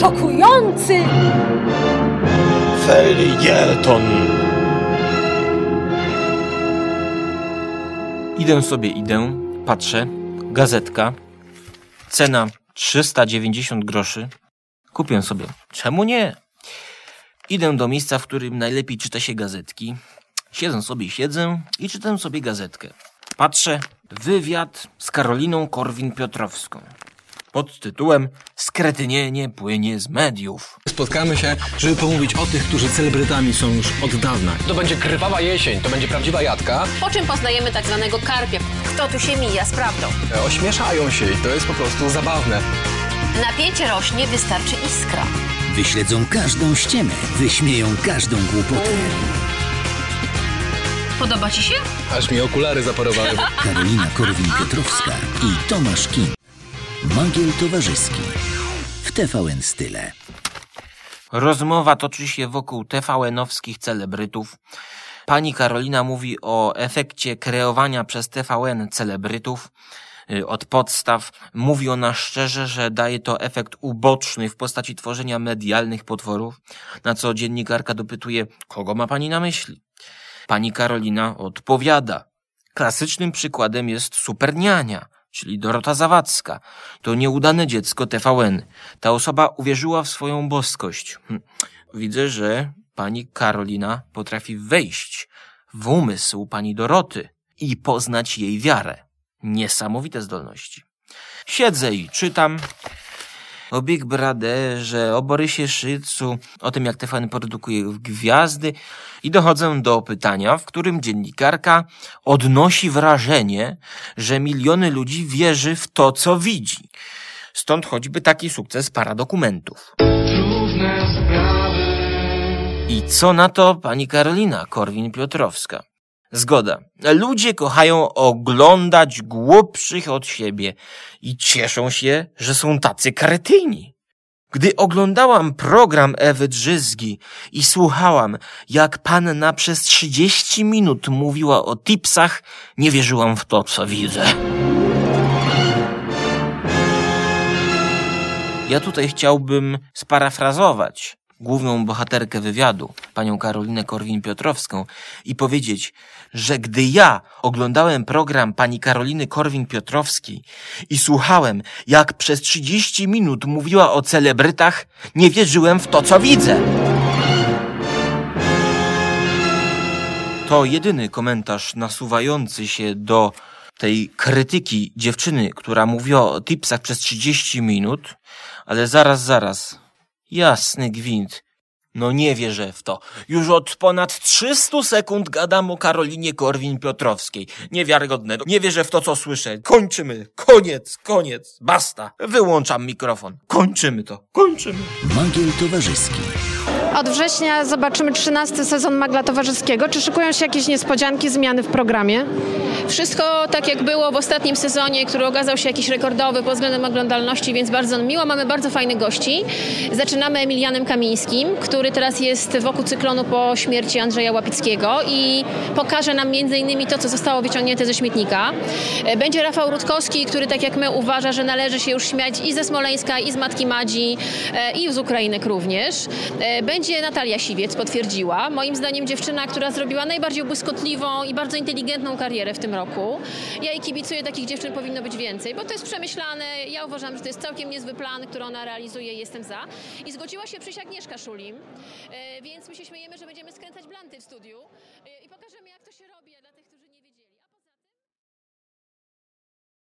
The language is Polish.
szokujący! Felieton! Idę sobie, idę, patrzę, gazetka, cena 390 groszy. Kupię sobie. Czemu nie? Idę do miejsca, w którym najlepiej czyta się gazetki. Siedzę sobie, siedzę i czytam sobie gazetkę. Patrzę, wywiad z Karoliną Korwin-Piotrowską. Pod tytułem Skretynienie płynie z mediów. Spotkamy się, żeby pomówić o tych, którzy celebrytami są już od dawna. To będzie krwawa jesień, to będzie prawdziwa jadka. Po czym poznajemy tak zwanego karpia. Kto tu się mija z prawdą? E, Ośmieszają się i to jest po prostu zabawne. Napięcie rośnie, wystarczy iskra. Wyśledzą każdą ściemę, wyśmieją każdą głupotę. Podoba ci się? Aż mi okulary zaparowały. Karolina Korwin-Piotrowska i Tomasz Kim. Magiel towarzyski w TVN Style. Rozmowa toczy się wokół TVN-owskich celebrytów. Pani Karolina mówi o efekcie kreowania przez TVN celebrytów y, od podstaw. Mówi ona szczerze, że daje to efekt uboczny w postaci tworzenia medialnych potworów, na co dziennikarka dopytuje, kogo ma pani na myśli? Pani Karolina odpowiada. Klasycznym przykładem jest superniania, czyli Dorota Zawadzka. To nieudane dziecko TVN. Ta osoba uwierzyła w swoją boskość. Hm. Widzę, że pani Karolina potrafi wejść w umysł pani Doroty i poznać jej wiarę. Niesamowite zdolności. Siedzę i czytam o Big Brotherze, o Borysie Szycu, o tym jak TVN produkuje gwiazdy i dochodzę do pytania, w którym dziennikarka odnosi wrażenie, że miliony ludzi wierzy w to, co widzi. Stąd choćby taki sukces paradokumentów. I co na to pani Karolina Korwin-Piotrowska? Zgoda. Ludzie kochają oglądać głupszych od siebie i cieszą się, że są tacy kretyni. Gdy oglądałam program Ewy Drzyzgi i słuchałam, jak panna przez 30 minut mówiła o tipsach, nie wierzyłam w to, co widzę. Ja tutaj chciałbym sparafrazować główną bohaterkę wywiadu, panią Karolinę Korwin-Piotrowską i powiedzieć, że gdy ja oglądałem program pani Karoliny Korwin-Piotrowskiej i słuchałem, jak przez 30 minut mówiła o celebrytach, nie wierzyłem w to, co widzę. To jedyny komentarz nasuwający się do tej krytyki dziewczyny, która mówiła o tipsach przez 30 minut, ale zaraz, zaraz. Jasny gwint. No nie wierzę w to. Już od ponad 300 sekund gadam o Karolinie Korwin-Piotrowskiej. Niewiarygodne. Nie wierzę w to, co słyszę. Kończymy. Koniec, koniec. Basta. Wyłączam mikrofon. Kończymy to. Kończymy. Magiel towarzyski. Od września zobaczymy 13 sezon Magla Towarzyskiego. Czy szykują się jakieś niespodzianki, zmiany w programie? Wszystko tak jak było w ostatnim sezonie, który okazał się jakiś rekordowy pod względem oglądalności, więc bardzo miło. Mamy bardzo fajnych gości. Zaczynamy Emilianem Kamińskim, który teraz jest wokół cyklonu po śmierci Andrzeja Łapickiego i pokaże nam innymi to, co zostało wyciągnięte ze śmietnika. E, Będzie Rafał Rutkowski, który tak jak my uważa, że należy się już śmiać i ze Smoleńska, i z Matki Madzi, e, i z Ukrainek również. E, Będzie Natalia Siwiec, potwierdziła. Moim zdaniem dziewczyna, która zrobiła najbardziej błyskotliwą i bardzo inteligentną karierę w tym roku. Ja jej kibicuję, takich dziewczyn powinno być więcej, bo to jest przemyślane. Ja uważam, że to jest całkiem niezły plan, który ona realizuje. Jestem za. I zgodziła się przyjść Agnieszka Szulim, e, więc my się śmiejemy, że będziemy skręcać blanty w studiu. E, i pokażemy jak